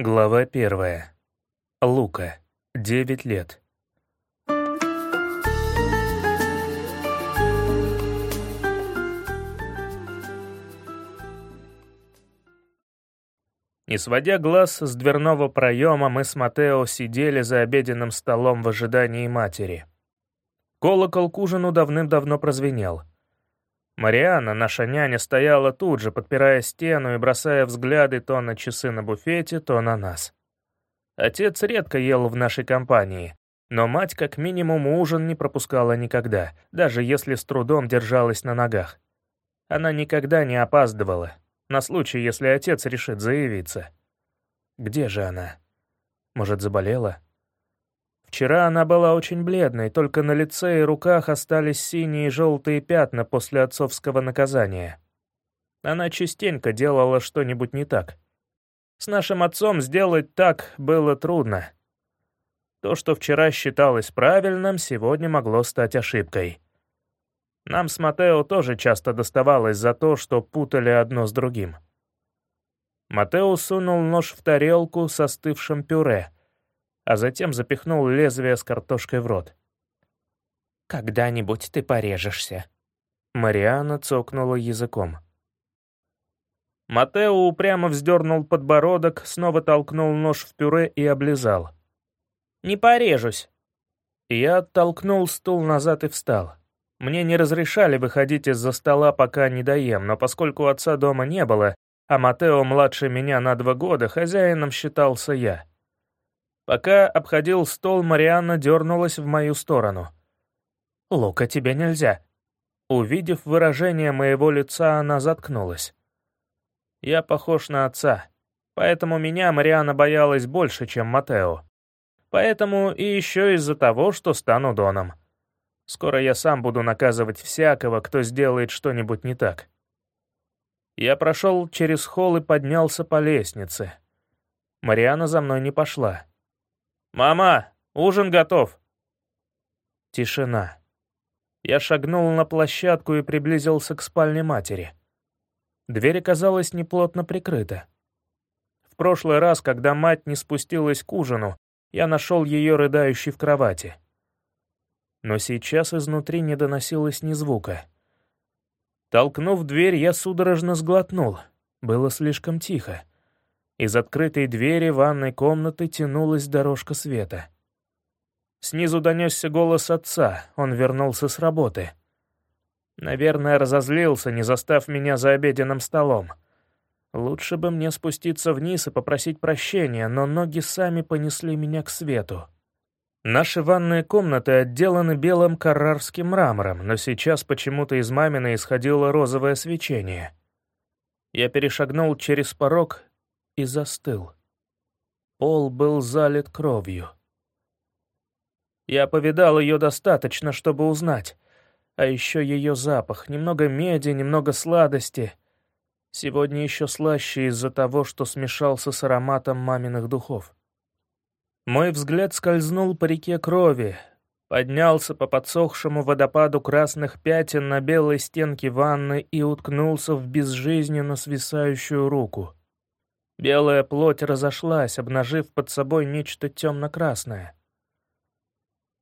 Глава первая. Лука. Девять лет. Не сводя глаз с дверного проема, мы с Матео сидели за обеденным столом в ожидании матери. Колокол к ужину давным-давно прозвенел. Мариана, наша няня, стояла тут же, подпирая стену и бросая взгляды то на часы на буфете, то на нас. Отец редко ел в нашей компании, но мать как минимум ужин не пропускала никогда, даже если с трудом держалась на ногах. Она никогда не опаздывала, на случай, если отец решит заявиться. Где же она? Может, заболела? Вчера она была очень бледной, только на лице и руках остались синие и желтые пятна после отцовского наказания. Она частенько делала что-нибудь не так. С нашим отцом сделать так было трудно. То, что вчера считалось правильным, сегодня могло стать ошибкой. Нам с Матео тоже часто доставалось за то, что путали одно с другим. Матео сунул нож в тарелку с остывшим пюре — а затем запихнул лезвие с картошкой в рот. «Когда-нибудь ты порежешься». Мариана цокнула языком. Матео упрямо вздернул подбородок, снова толкнул нож в пюре и облизал. «Не порежусь». Я оттолкнул стул назад и встал. Мне не разрешали выходить из-за стола, пока не доем, но поскольку отца дома не было, а Матео младше меня на два года, хозяином считался я. Пока обходил стол, Марианна дернулась в мою сторону. «Лука, тебе нельзя». Увидев выражение моего лица, она заткнулась. Я похож на отца, поэтому меня Марианна боялась больше, чем Матео. Поэтому и еще из-за того, что стану Доном. Скоро я сам буду наказывать всякого, кто сделает что-нибудь не так. Я прошел через холл и поднялся по лестнице. Мариана за мной не пошла. «Мама, ужин готов!» Тишина. Я шагнул на площадку и приблизился к спальне матери. Дверь оказалась неплотно прикрыта. В прошлый раз, когда мать не спустилась к ужину, я нашел ее рыдающей в кровати. Но сейчас изнутри не доносилось ни звука. Толкнув дверь, я судорожно сглотнул. Было слишком тихо. Из открытой двери ванной комнаты тянулась дорожка света. Снизу донесся голос отца, он вернулся с работы. Наверное, разозлился, не застав меня за обеденным столом. Лучше бы мне спуститься вниз и попросить прощения, но ноги сами понесли меня к свету. Наши ванные комнаты отделаны белым каррарским мрамором, но сейчас почему-то из мамины исходило розовое свечение. Я перешагнул через порог и застыл. Пол был залит кровью. Я повидал ее достаточно, чтобы узнать. А еще ее запах, немного меди, немного сладости. Сегодня еще слаще из-за того, что смешался с ароматом маминых духов. Мой взгляд скользнул по реке крови, поднялся по подсохшему водопаду красных пятен на белой стенке ванны и уткнулся в безжизненно свисающую руку. Белая плоть разошлась, обнажив под собой нечто темно-красное.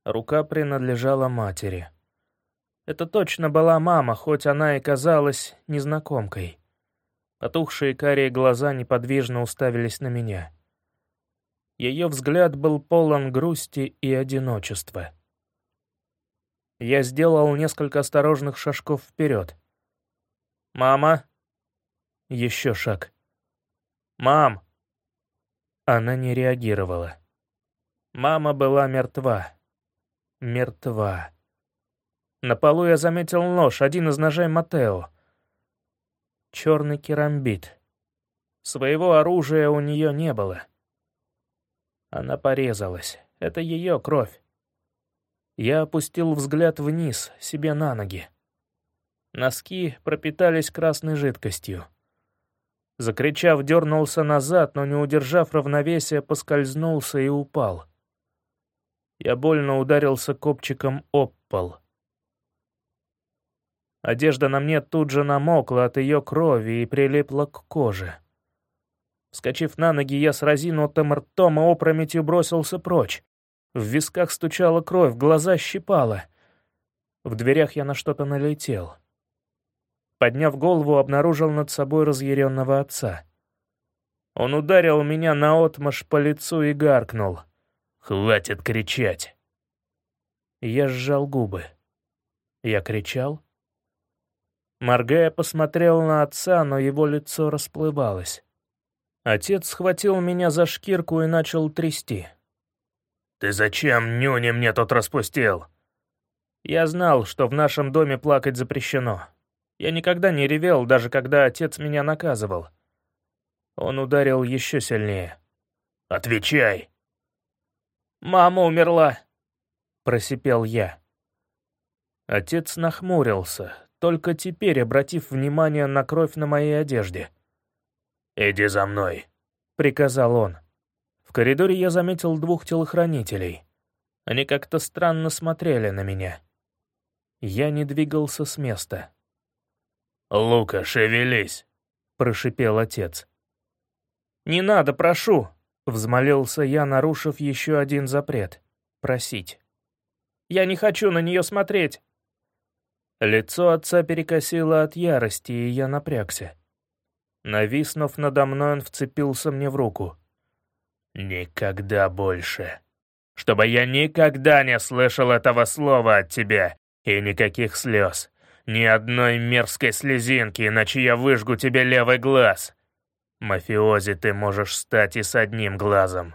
Рука принадлежала матери. Это точно была мама, хоть она и казалась незнакомкой. Потухшие карие глаза неподвижно уставились на меня. Ее взгляд был полон грусти и одиночества. Я сделал несколько осторожных шажков вперед. «Мама!» Еще шаг. «Мам!» Она не реагировала. Мама была мертва. Мертва. На полу я заметил нож, один из ножей Матео. Черный керамбит. Своего оружия у нее не было. Она порезалась. Это ее кровь. Я опустил взгляд вниз, себе на ноги. Носки пропитались красной жидкостью. Закричав, дернулся назад, но не удержав равновесия, поскользнулся и упал. Я больно ударился копчиком об пол. Одежда на мне тут же намокла от ее крови и прилипла к коже. Скочив на ноги, я с разинутым ртом и опрометью бросился прочь. В висках стучала кровь, глаза щипало. В дверях я на что-то налетел. Подняв голову, обнаружил над собой разъяренного отца. Он ударил меня наотмашь по лицу и гаркнул. «Хватит кричать!» Я сжал губы. Я кричал? Моргая посмотрел на отца, но его лицо расплывалось. Отец схватил меня за шкирку и начал трясти. «Ты зачем нюни мне тут распустил?» Я знал, что в нашем доме плакать запрещено. Я никогда не ревел, даже когда отец меня наказывал. Он ударил еще сильнее. «Отвечай!» «Мама умерла!» — просипел я. Отец нахмурился, только теперь обратив внимание на кровь на моей одежде. «Иди за мной», — приказал он. В коридоре я заметил двух телохранителей. Они как-то странно смотрели на меня. Я не двигался с места. «Лука, шевелись!» — прошипел отец. «Не надо, прошу!» — взмолился я, нарушив еще один запрет — просить. «Я не хочу на нее смотреть!» Лицо отца перекосило от ярости, и я напрягся. Нависнув надо мной, он вцепился мне в руку. «Никогда больше. Чтобы я никогда не слышал этого слова от тебя, и никаких слез. Ни одной мерзкой слезинки, иначе я выжгу тебе левый глаз. Мафиози ты можешь стать и с одним глазом».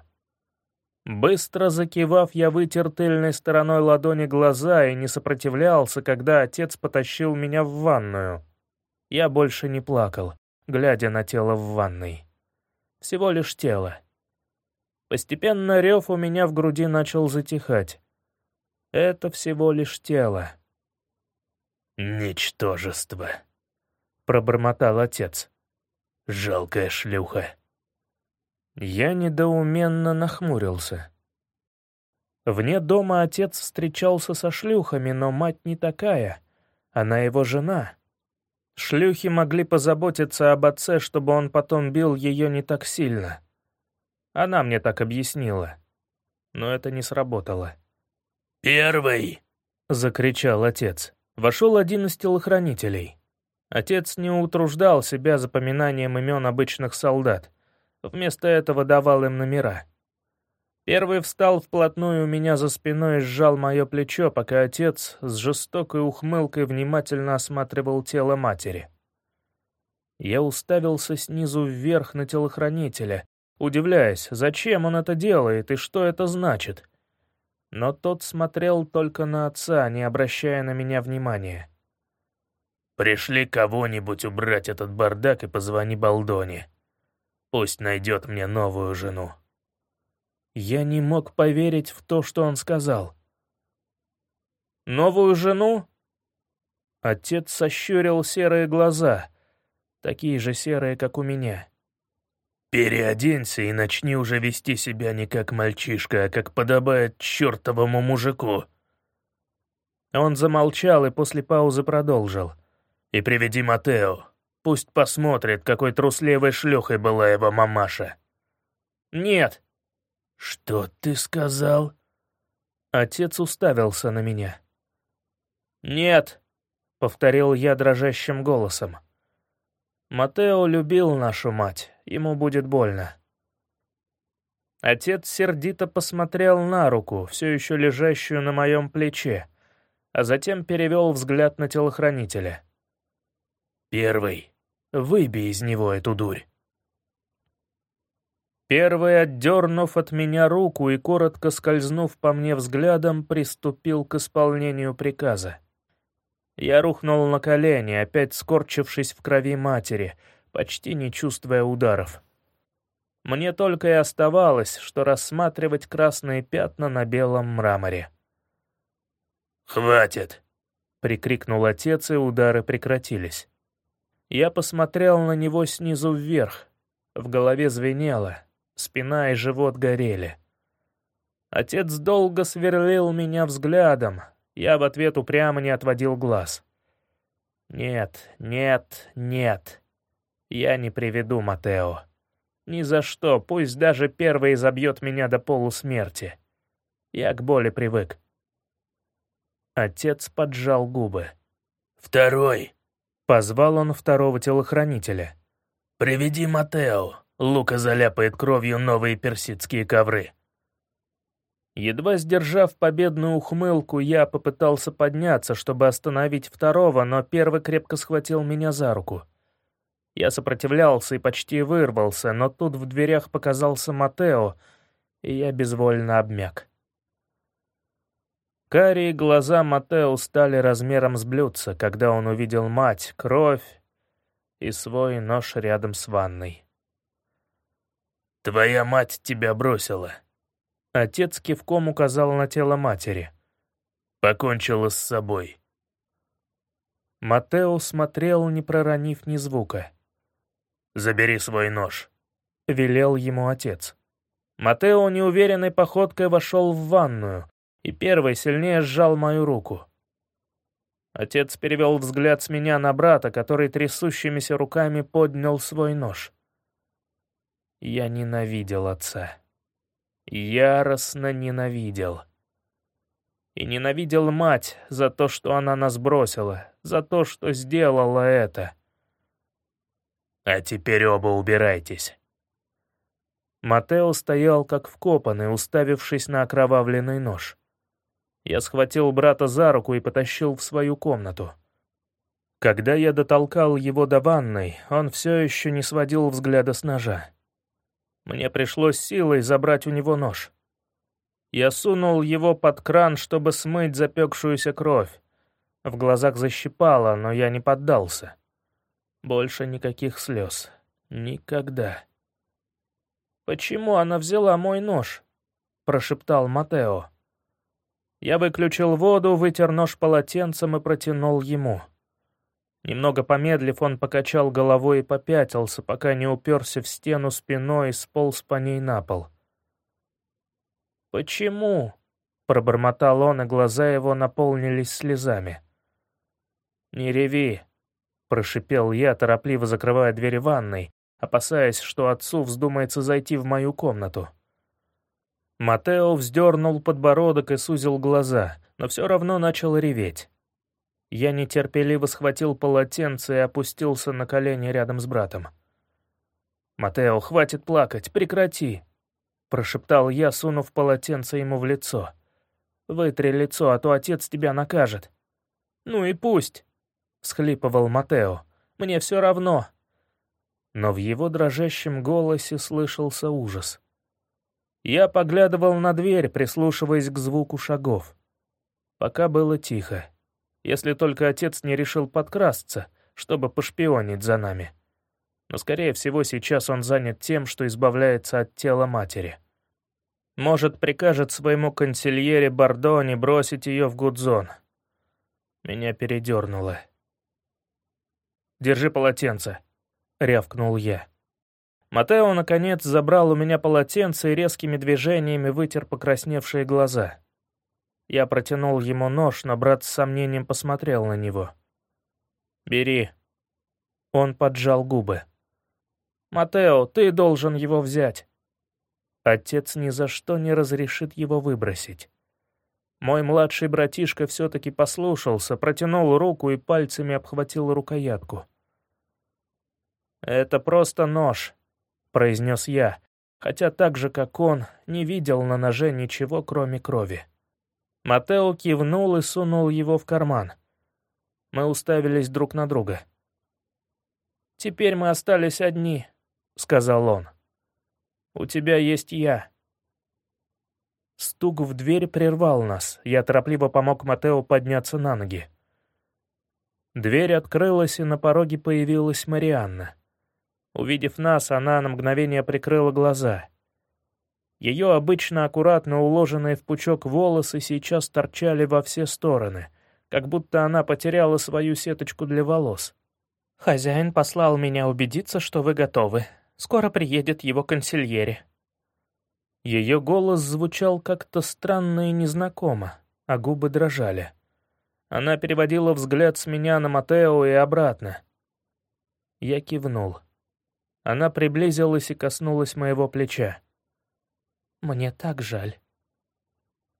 Быстро закивав, я вытер тыльной стороной ладони глаза и не сопротивлялся, когда отец потащил меня в ванную. Я больше не плакал глядя на тело в ванной. Всего лишь тело. Постепенно рев у меня в груди начал затихать. Это всего лишь тело. «Ничтожество», — пробормотал отец. «Жалкая шлюха». Я недоуменно нахмурился. Вне дома отец встречался со шлюхами, но мать не такая. Она его жена. Шлюхи могли позаботиться об отце, чтобы он потом бил ее не так сильно. Она мне так объяснила. Но это не сработало. «Первый!» — закричал отец. Вошел один из телохранителей. Отец не утруждал себя запоминанием имен обычных солдат. Вместо этого давал им номера. Первый встал вплотную у меня за спиной и сжал мое плечо, пока отец с жестокой ухмылкой внимательно осматривал тело матери. Я уставился снизу вверх на телохранителя, удивляясь, зачем он это делает и что это значит. Но тот смотрел только на отца, не обращая на меня внимания. «Пришли кого-нибудь убрать этот бардак и позвони Балдоне. Пусть найдет мне новую жену». Я не мог поверить в то, что он сказал. «Новую жену?» Отец сощурил серые глаза, такие же серые, как у меня. «Переоденься и начни уже вести себя не как мальчишка, а как подобает чертовому мужику». Он замолчал и после паузы продолжил. «И приведи Матео. Пусть посмотрит, какой трусливой шлюхой была его мамаша». «Нет», «Что ты сказал?» Отец уставился на меня. «Нет», — повторил я дрожащим голосом. «Матео любил нашу мать, ему будет больно». Отец сердито посмотрел на руку, все еще лежащую на моем плече, а затем перевел взгляд на телохранителя. «Первый, выбей из него эту дурь». Первый, отдернув от меня руку и коротко скользнув по мне взглядом, приступил к исполнению приказа. Я рухнул на колени, опять скорчившись в крови матери, почти не чувствуя ударов. Мне только и оставалось, что рассматривать красные пятна на белом мраморе. «Хватит!» — прикрикнул отец, и удары прекратились. Я посмотрел на него снизу вверх. В голове звенело, спина и живот горели. Отец долго сверлил меня взглядом, я в ответ упрямо не отводил глаз. «Нет, нет, нет, я не приведу Матео. Ни за что, пусть даже первый забьет меня до полусмерти. Я к боли привык. Отец поджал губы. «Второй!» — позвал он второго телохранителя. «Приведи Матео. Лука заляпает кровью новые персидские ковры». Едва сдержав победную ухмылку, я попытался подняться, чтобы остановить второго, но первый крепко схватил меня за руку. Я сопротивлялся и почти вырвался, но тут в дверях показался Матео, и я безвольно обмяк. Карие глаза Матео стали размером с блюдца, когда он увидел мать, кровь и свой нож рядом с ванной. «Твоя мать тебя бросила». Отец кивком указал на тело матери. «Покончила с собой». Матео смотрел, не проронив ни звука. «Забери свой нож», — велел ему отец. Матео неуверенной походкой вошел в ванную, и первый сильнее сжал мою руку. Отец перевел взгляд с меня на брата, который трясущимися руками поднял свой нож. Я ненавидел отца. Яростно ненавидел. И ненавидел мать за то, что она нас бросила, за то, что сделала это. «А теперь оба убирайтесь». Матео стоял как вкопанный, уставившись на окровавленный нож. Я схватил брата за руку и потащил в свою комнату. Когда я дотолкал его до ванной, он все еще не сводил взгляда с ножа. Мне пришлось силой забрать у него нож. Я сунул его под кран, чтобы смыть запекшуюся кровь. В глазах защипало, но я не поддался. Больше никаких слез. Никогда. «Почему она взяла мой нож?» — прошептал Матео. Я выключил воду, вытер нож полотенцем и протянул ему. Немного помедлив, он покачал головой и попятился, пока не уперся в стену спиной и сполз по ней на пол. «Почему?» — пробормотал он, и глаза его наполнились слезами. «Не реви», — прошипел я, торопливо закрывая дверь ванной, опасаясь, что отцу вздумается зайти в мою комнату. Матео вздернул подбородок и сузил глаза, но все равно начал реветь. Я нетерпеливо схватил полотенце и опустился на колени рядом с братом. «Матео, хватит плакать, прекрати!» — прошептал я, сунув полотенце ему в лицо. «Вытри лицо, а то отец тебя накажет». «Ну и пусть!» — всхлипывал Матео. «Мне все равно!» Но в его дрожащем голосе слышался ужас. Я поглядывал на дверь, прислушиваясь к звуку шагов. Пока было тихо. Если только отец не решил подкрасться, чтобы пошпионить за нами. Но, скорее всего, сейчас он занят тем, что избавляется от тела матери. Может, прикажет своему консильере Бордоне бросить ее в Гудзон. Меня передернуло. «Держи полотенце», — рявкнул я. Матео, наконец, забрал у меня полотенце и резкими движениями вытер покрасневшие глаза. Я протянул ему нож, но брат с сомнением посмотрел на него. «Бери». Он поджал губы. «Матео, ты должен его взять». Отец ни за что не разрешит его выбросить. Мой младший братишка все-таки послушался, протянул руку и пальцами обхватил рукоятку. «Это просто нож», — произнес я, хотя так же, как он, не видел на ноже ничего, кроме крови. Матео кивнул и сунул его в карман. Мы уставились друг на друга. «Теперь мы остались одни», — сказал он. «У тебя есть я». Стук в дверь прервал нас. Я торопливо помог Матео подняться на ноги. Дверь открылась, и на пороге появилась Марианна. Увидев нас, она на мгновение прикрыла глаза. Ее обычно аккуратно уложенные в пучок волосы сейчас торчали во все стороны, как будто она потеряла свою сеточку для волос. «Хозяин послал меня убедиться, что вы готовы. Скоро приедет его консильери». Ее голос звучал как-то странно и незнакомо, а губы дрожали. Она переводила взгляд с меня на Матео и обратно. Я кивнул. Она приблизилась и коснулась моего плеча. «Мне так жаль».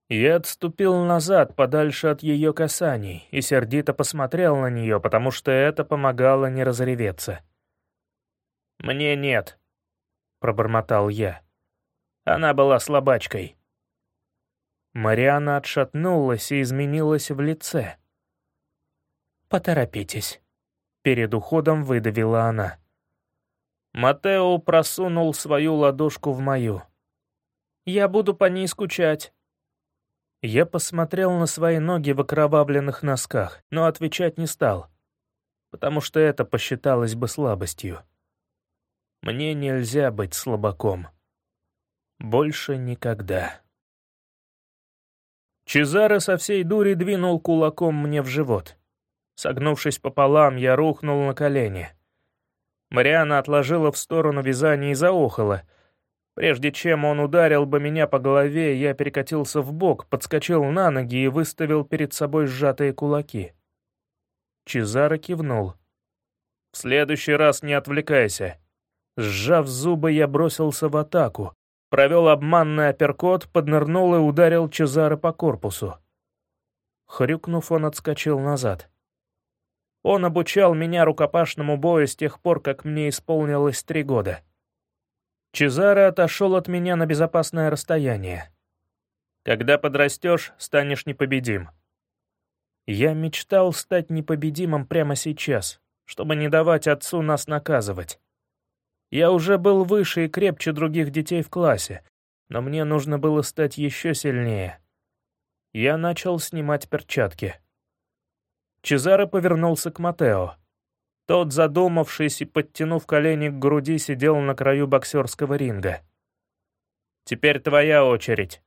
Я отступил назад, подальше от ее касаний, и сердито посмотрел на нее, потому что это помогало не разреветься. «Мне нет», — пробормотал я. Она была слабачкой. Мариана отшатнулась и изменилась в лице. «Поторопитесь», — перед уходом выдавила она. Матео просунул свою ладошку в мою. «Я буду по ней скучать». Я посмотрел на свои ноги в окровавленных носках, но отвечать не стал, потому что это посчиталось бы слабостью. Мне нельзя быть слабаком. Больше никогда. Чезаро со всей дури двинул кулаком мне в живот. Согнувшись пополам, я рухнул на колени. Мариана отложила в сторону вязание и заохала — Прежде чем он ударил бы меня по голове, я перекатился в бок, подскочил на ноги и выставил перед собой сжатые кулаки. Чезаро кивнул. «В следующий раз не отвлекайся». Сжав зубы, я бросился в атаку, провел обманный апперкот, поднырнул и ударил Чезаро по корпусу. Хрюкнув, он отскочил назад. Он обучал меня рукопашному бою с тех пор, как мне исполнилось три года. Чезаро отошел от меня на безопасное расстояние. Когда подрастешь, станешь непобедим. Я мечтал стать непобедимым прямо сейчас, чтобы не давать отцу нас наказывать. Я уже был выше и крепче других детей в классе, но мне нужно было стать еще сильнее. Я начал снимать перчатки. Чезаро повернулся к Матео. Тот, задумавшись и подтянув колени к груди, сидел на краю боксерского ринга. «Теперь твоя очередь».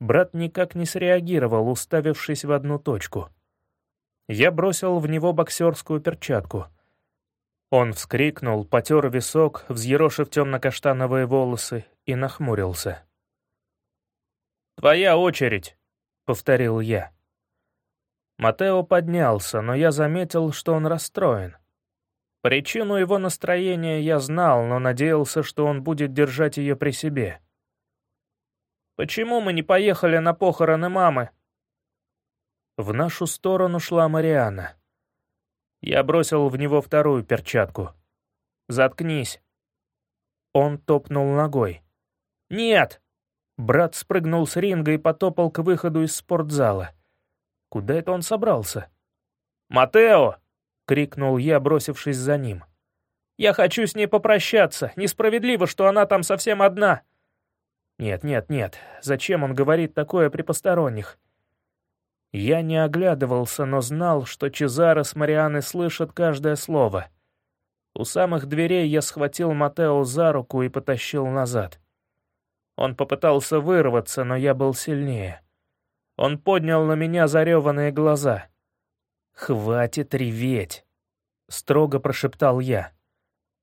Брат никак не среагировал, уставившись в одну точку. Я бросил в него боксерскую перчатку. Он вскрикнул, потер висок, взъерошив темно-каштановые волосы, и нахмурился. «Твоя очередь», — повторил я. Матео поднялся, но я заметил, что он расстроен. Причину его настроения я знал, но надеялся, что он будет держать ее при себе. «Почему мы не поехали на похороны мамы?» В нашу сторону шла Мариана. Я бросил в него вторую перчатку. «Заткнись». Он топнул ногой. «Нет!» Брат спрыгнул с ринга и потопал к выходу из спортзала. Куда это он собрался? «Матео!» — крикнул я, бросившись за ним. «Я хочу с ней попрощаться. Несправедливо, что она там совсем одна». «Нет, нет, нет. Зачем он говорит такое при посторонних?» Я не оглядывался, но знал, что Чезаро с Марианой слышат каждое слово. У самых дверей я схватил Матео за руку и потащил назад. Он попытался вырваться, но я был сильнее. Он поднял на меня зареванные глаза. «Хватит реветь!» — строго прошептал я.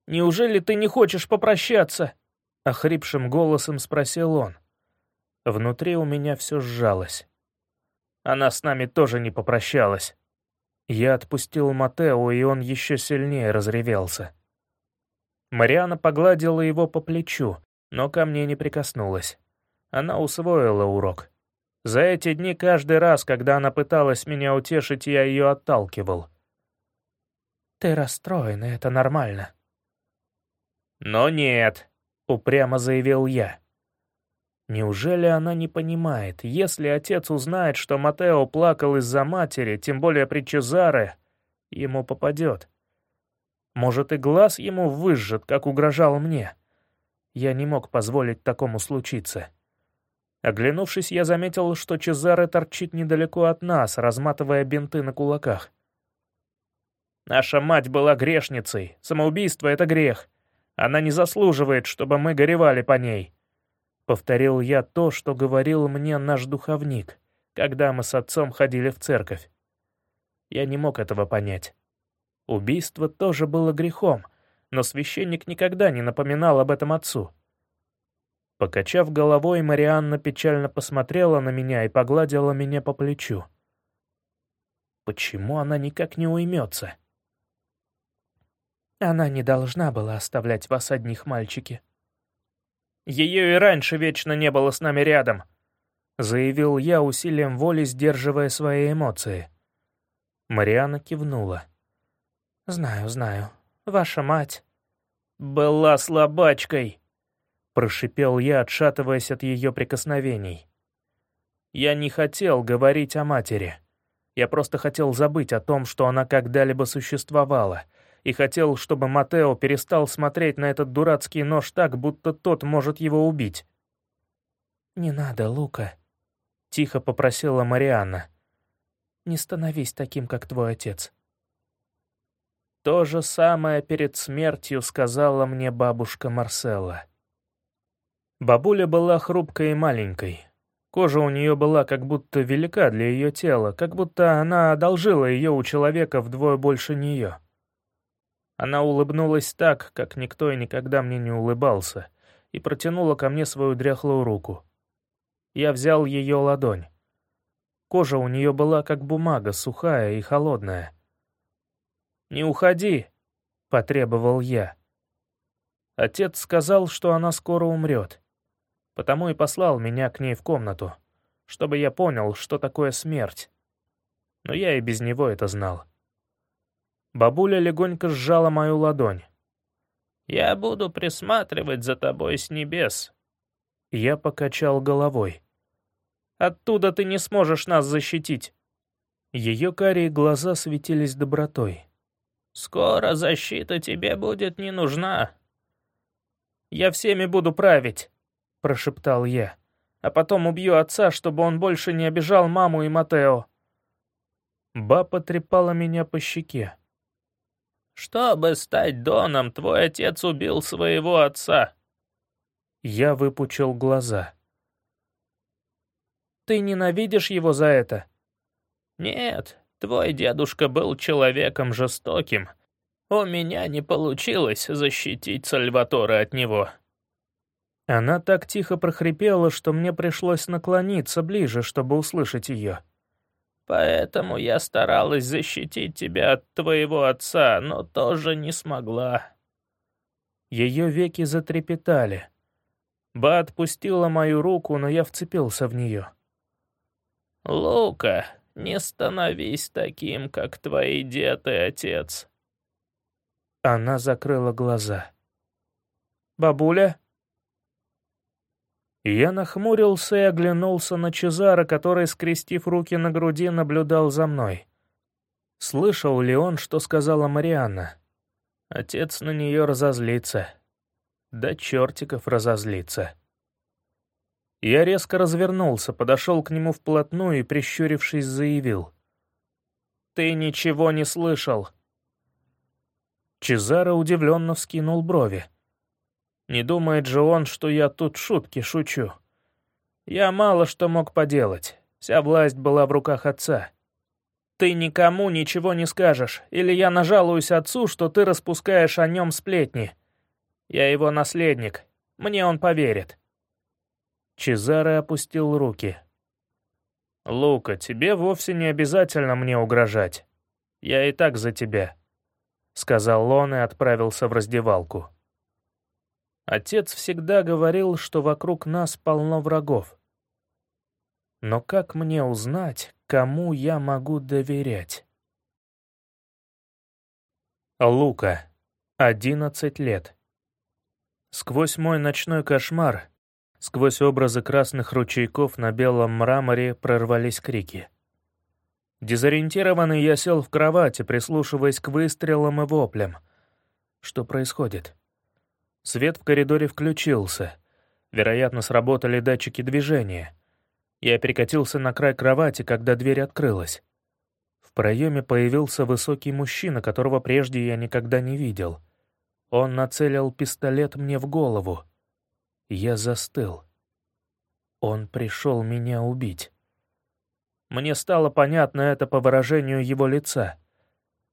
«Неужели ты не хочешь попрощаться?» — охрипшим голосом спросил он. Внутри у меня все сжалось. Она с нами тоже не попрощалась. Я отпустил Матео, и он еще сильнее разревелся. Мариана погладила его по плечу, но ко мне не прикоснулась. Она усвоила урок. За эти дни каждый раз, когда она пыталась меня утешить, я ее отталкивал. «Ты расстроен, и это нормально». «Но нет», — упрямо заявил я. Неужели она не понимает, если отец узнает, что Матео плакал из-за матери, тем более при Чезаре, ему попадет? Может, и глаз ему выжжет, как угрожал мне? Я не мог позволить такому случиться. Оглянувшись, я заметил, что Чезаре торчит недалеко от нас, разматывая бинты на кулаках. «Наша мать была грешницей. Самоубийство — это грех. Она не заслуживает, чтобы мы горевали по ней». Повторил я то, что говорил мне наш духовник, когда мы с отцом ходили в церковь. Я не мог этого понять. Убийство тоже было грехом, но священник никогда не напоминал об этом отцу. Покачав головой, Марианна печально посмотрела на меня и погладила меня по плечу. Почему она никак не уймется? Она не должна была оставлять вас одних, мальчики. Ее и раньше вечно не было с нами рядом», — заявил я усилием воли, сдерживая свои эмоции. Мариана кивнула. «Знаю, знаю. Ваша мать...» «Была слабачкой», — прошипел я, отшатываясь от ее прикосновений. Я не хотел говорить о матери. Я просто хотел забыть о том, что она когда-либо существовала — и хотел, чтобы Матео перестал смотреть на этот дурацкий нож так, будто тот может его убить. «Не надо, Лука», — тихо попросила Марианна. «Не становись таким, как твой отец». То же самое перед смертью сказала мне бабушка Марселла. Бабуля была хрупкой и маленькой. Кожа у нее была как будто велика для ее тела, как будто она одолжила ее у человека вдвое больше нее. Она улыбнулась так, как никто и никогда мне не улыбался, и протянула ко мне свою дряхлую руку. Я взял ее ладонь. Кожа у нее была как бумага, сухая и холодная. «Не уходи!» — потребовал я. Отец сказал, что она скоро умрет, потому и послал меня к ней в комнату, чтобы я понял, что такое смерть. Но я и без него это знал. Бабуля легонько сжала мою ладонь. «Я буду присматривать за тобой с небес». Я покачал головой. «Оттуда ты не сможешь нас защитить». Ее карие глаза светились добротой. «Скоро защита тебе будет не нужна». «Я всеми буду править», — прошептал я. «А потом убью отца, чтобы он больше не обижал маму и Матео». Ба потрепала меня по щеке. Чтобы стать Доном, твой отец убил своего отца». Я выпучил глаза. «Ты ненавидишь его за это?» «Нет, твой дедушка был человеком жестоким. У меня не получилось защитить Сальватора от него». Она так тихо прохрипела, что мне пришлось наклониться ближе, чтобы услышать ее. Поэтому я старалась защитить тебя от твоего отца, но тоже не смогла». Ее веки затрепетали. Ба отпустила мою руку, но я вцепился в нее. «Лука, не становись таким, как твои дед и отец». Она закрыла глаза. «Бабуля?» Я нахмурился и оглянулся на Чезара, который, скрестив руки на груди, наблюдал за мной. Слышал ли он, что сказала Марианна? Отец на нее разозлится. Да чертиков разозлится. Я резко развернулся, подошел к нему вплотную и, прищурившись, заявил. «Ты ничего не слышал!» Чезаро удивленно вскинул брови. Не думает же он, что я тут шутки шучу. Я мало что мог поделать. Вся власть была в руках отца. Ты никому ничего не скажешь, или я нажалуюсь отцу, что ты распускаешь о нем сплетни. Я его наследник. Мне он поверит. Чезаре опустил руки. «Лука, тебе вовсе не обязательно мне угрожать. Я и так за тебя», — сказал он и отправился в раздевалку. Отец всегда говорил, что вокруг нас полно врагов. Но как мне узнать, кому я могу доверять? Лука. 11 лет. Сквозь мой ночной кошмар, сквозь образы красных ручейков на белом мраморе прорвались крики. Дезориентированный я сел в кровати, прислушиваясь к выстрелам и воплям. Что происходит? Свет в коридоре включился. Вероятно, сработали датчики движения. Я перекатился на край кровати, когда дверь открылась. В проеме появился высокий мужчина, которого прежде я никогда не видел. Он нацелил пистолет мне в голову. Я застыл. Он пришел меня убить. Мне стало понятно это по выражению его лица —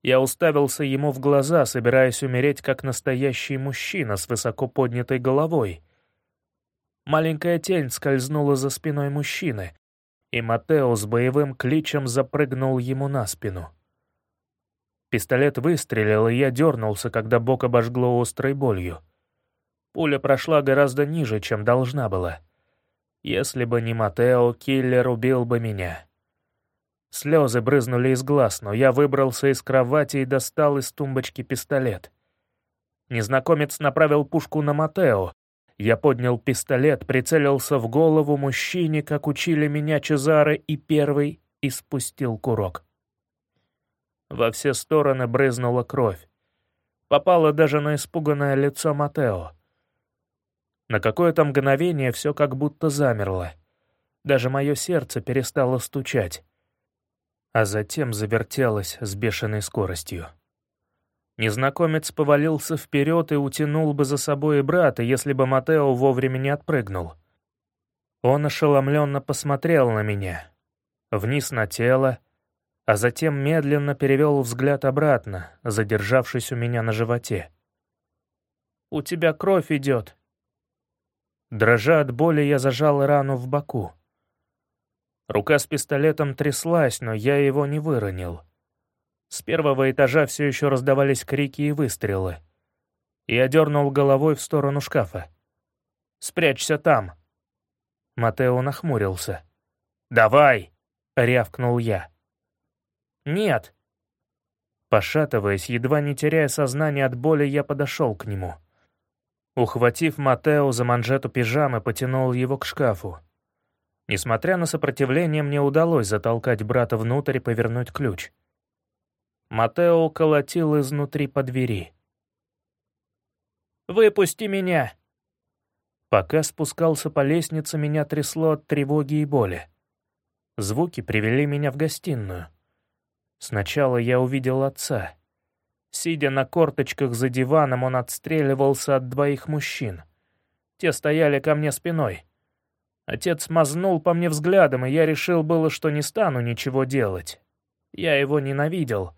я уставился ему в глаза, собираясь умереть как настоящий мужчина с высоко поднятой головой. Маленькая тень скользнула за спиной мужчины, и Матео с боевым кличем запрыгнул ему на спину. Пистолет выстрелил, и я дернулся, когда бок обожгло острой болью. Пуля прошла гораздо ниже, чем должна была. Если бы не Матео, киллер убил бы меня. Слезы брызнули из глаз, но я выбрался из кровати и достал из тумбочки пистолет. Незнакомец направил пушку на Матео. Я поднял пистолет, прицелился в голову мужчине, как учили меня Чезаре, и первый испустил курок. Во все стороны брызнула кровь. Попала даже на испуганное лицо Матео. На какое-то мгновение все как будто замерло. Даже мое сердце перестало стучать. А затем завертелось с бешеной скоростью. Незнакомец повалился вперед и утянул бы за собой и брата, если бы Матео вовремя не отпрыгнул. Он ошеломленно посмотрел на меня. Вниз на тело, а затем медленно перевел взгляд обратно, задержавшись у меня на животе. «У тебя кровь идет». Дрожа от боли, я зажал рану в боку. Рука с пистолетом тряслась, но я его не выронил. С первого этажа все еще раздавались крики и выстрелы. Я дернул головой в сторону шкафа. «Спрячься там!» Матео нахмурился. «Давай!» — рявкнул я. «Нет!» Пошатываясь, едва не теряя сознание от боли, я подошел к нему. Ухватив Матео за манжету пижамы, потянул его к шкафу. Несмотря на сопротивление, мне удалось затолкать брата внутрь и повернуть ключ. Матео колотил изнутри по двери. «Выпусти меня!» Пока спускался по лестнице, меня трясло от тревоги и боли. Звуки привели меня в гостиную. Сначала я увидел отца. Сидя на корточках за диваном, он отстреливался от двоих мужчин. Те стояли ко мне спиной. Отец мазнул по мне взглядом, и я решил было, что не стану ничего делать. Я его ненавидел.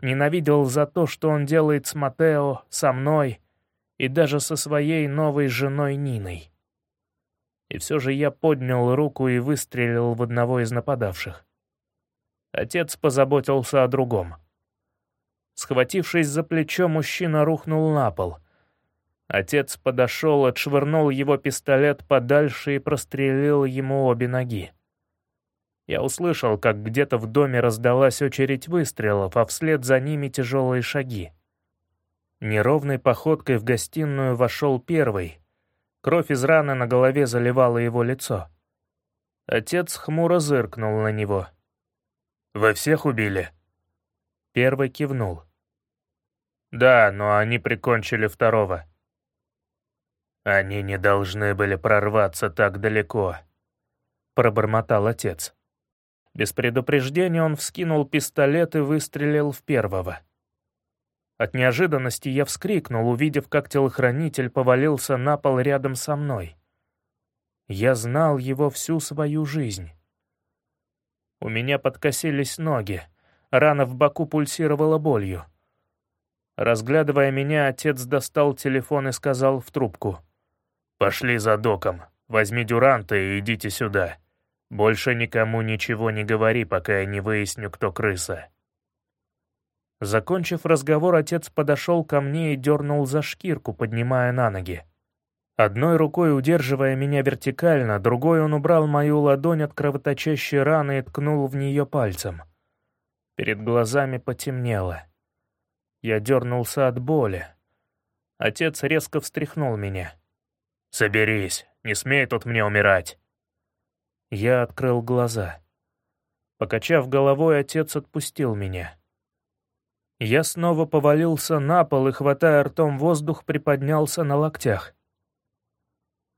Ненавидел за то, что он делает с Матео, со мной и даже со своей новой женой Ниной. И все же я поднял руку и выстрелил в одного из нападавших. Отец позаботился о другом. Схватившись за плечо, мужчина рухнул на пол. Отец подошел, отшвырнул его пистолет подальше и прострелил ему обе ноги. Я услышал, как где-то в доме раздалась очередь выстрелов, а вслед за ними тяжелые шаги. Неровной походкой в гостиную вошел первый. Кровь из раны на голове заливала его лицо. Отец хмуро зыркнул на него — «Вы всех убили?» Первый кивнул. «Да, но они прикончили второго». «Они не должны были прорваться так далеко», — пробормотал отец. Без предупреждения он вскинул пистолет и выстрелил в первого. От неожиданности я вскрикнул, увидев, как телохранитель повалился на пол рядом со мной. Я знал его всю свою жизнь. У меня подкосились ноги, рана в боку пульсировала болью. Разглядывая меня, отец достал телефон и сказал в трубку. «Пошли за доком, возьми Дюранта и идите сюда. Больше никому ничего не говори, пока я не выясню, кто крыса». Закончив разговор, отец подошел ко мне и дернул за шкирку, поднимая на ноги. Одной рукой удерживая меня вертикально, другой он убрал мою ладонь от кровоточащей раны и ткнул в нее пальцем. Перед глазами потемнело. Я дернулся от боли. Отец резко встряхнул меня. «Соберись, не смей тут мне умирать!» Я открыл глаза. Покачав головой, отец отпустил меня. Я снова повалился на пол и, хватая ртом воздух, приподнялся на локтях.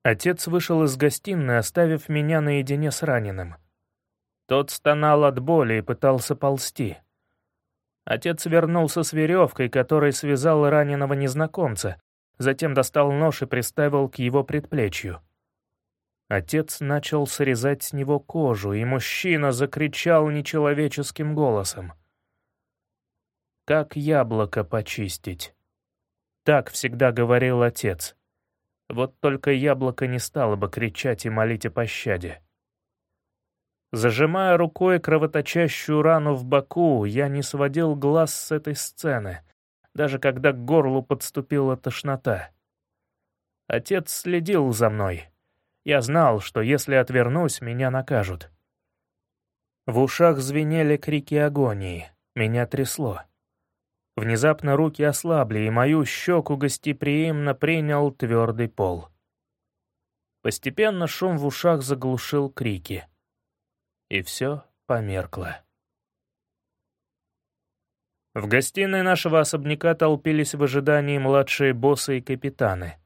Отец вышел из гостиной, оставив меня наедине с раненым. Тот стонал от боли и пытался ползти. Отец вернулся с веревкой, которой связал раненого незнакомца, затем достал нож и приставил к его предплечью. Отец начал срезать с него кожу, и мужчина закричал нечеловеческим голосом. «Как яблоко почистить?» Так всегда говорил отец. Вот только яблоко не стало бы кричать и молить о пощаде. Зажимая рукой кровоточащую рану в боку, я не сводил глаз с этой сцены, даже когда к горлу подступила тошнота. Отец следил за мной. Я знал, что если отвернусь, меня накажут. В ушах звенели крики агонии, меня трясло. Внезапно руки ослабли, и мою щеку гостеприимно принял твердый пол. Постепенно шум в ушах заглушил крики. И все померкло. В гостиной нашего особняка толпились в ожидании младшие боссы и капитаны.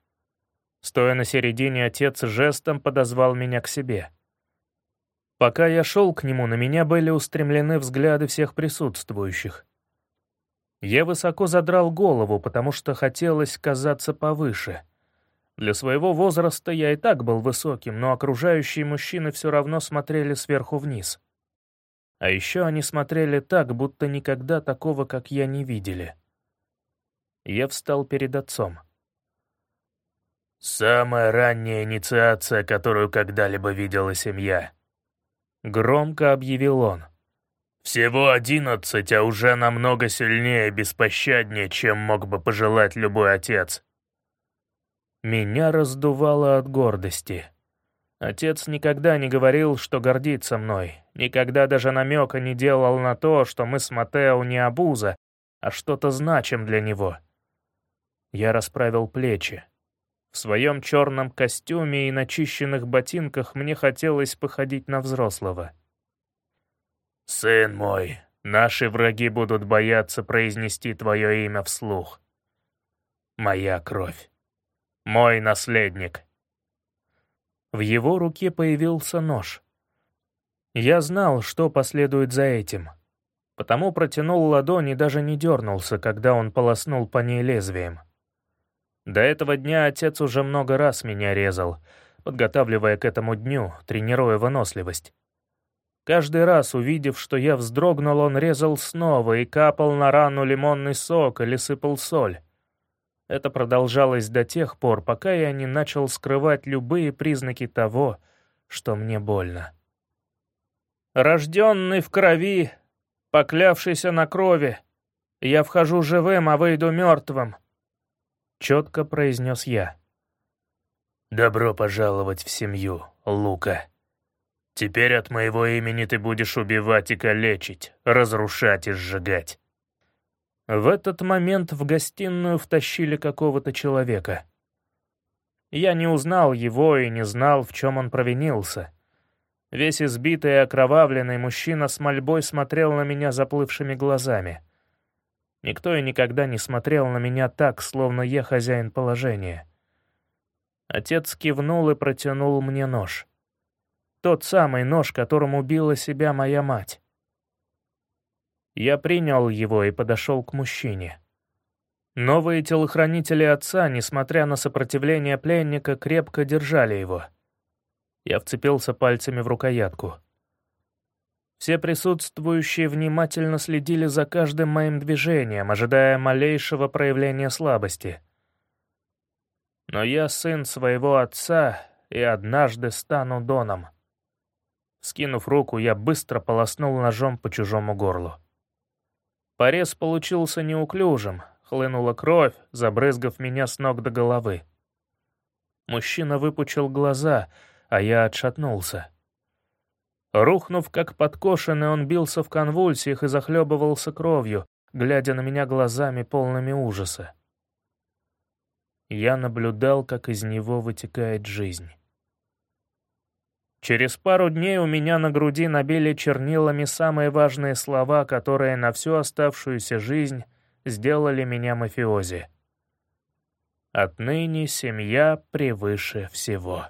Стоя на середине, отец жестом подозвал меня к себе. Пока я шел к нему, на меня были устремлены взгляды всех присутствующих. Я высоко задрал голову, потому что хотелось казаться повыше. Для своего возраста я и так был высоким, но окружающие мужчины все равно смотрели сверху вниз. А еще они смотрели так, будто никогда такого, как я, не видели. Я встал перед отцом. «Самая ранняя инициация, которую когда-либо видела семья», — громко объявил он. Всего одиннадцать, а уже намного сильнее и беспощаднее, чем мог бы пожелать любой отец. Меня раздувало от гордости. Отец никогда не говорил, что гордится мной, никогда даже намека не делал на то, что мы с Матео не обуза, а что-то значим для него. Я расправил плечи. В своем черном костюме и начищенных ботинках мне хотелось походить на взрослого. «Сын мой, наши враги будут бояться произнести твое имя вслух. Моя кровь. Мой наследник». В его руке появился нож. Я знал, что последует за этим, потому протянул ладонь и даже не дернулся, когда он полоснул по ней лезвием. До этого дня отец уже много раз меня резал, подготавливая к этому дню, тренируя выносливость. Каждый раз, увидев, что я вздрогнул, он резал снова и капал на рану лимонный сок или сыпал соль. Это продолжалось до тех пор, пока я не начал скрывать любые признаки того, что мне больно. «Рожденный в крови, поклявшийся на крови, я вхожу живым, а выйду мертвым», — четко произнес я. «Добро пожаловать в семью, Лука», Теперь от моего имени ты будешь убивать и калечить, разрушать и сжигать». В этот момент в гостиную втащили какого-то человека. Я не узнал его и не знал, в чем он провинился. Весь избитый и окровавленный мужчина с мольбой смотрел на меня заплывшими глазами. Никто и никогда не смотрел на меня так, словно я хозяин положения. Отец кивнул и протянул мне нож. Тот самый нож, которым убила себя моя мать. Я принял его и подошел к мужчине. Новые телохранители отца, несмотря на сопротивление пленника, крепко держали его. Я вцепился пальцами в рукоятку. Все присутствующие внимательно следили за каждым моим движением, ожидая малейшего проявления слабости. Но я сын своего отца и однажды стану Доном. Скинув руку, я быстро полоснул ножом по чужому горлу. Порез получился неуклюжим, хлынула кровь, забрызгав меня с ног до головы. Мужчина выпучил глаза, а я отшатнулся. Рухнув как подкошенный, он бился в конвульсиях и захлебывался кровью, глядя на меня глазами полными ужаса. Я наблюдал, как из него вытекает жизнь. Через пару дней у меня на груди набили чернилами самые важные слова, которые на всю оставшуюся жизнь сделали меня мафиози. Отныне семья превыше всего.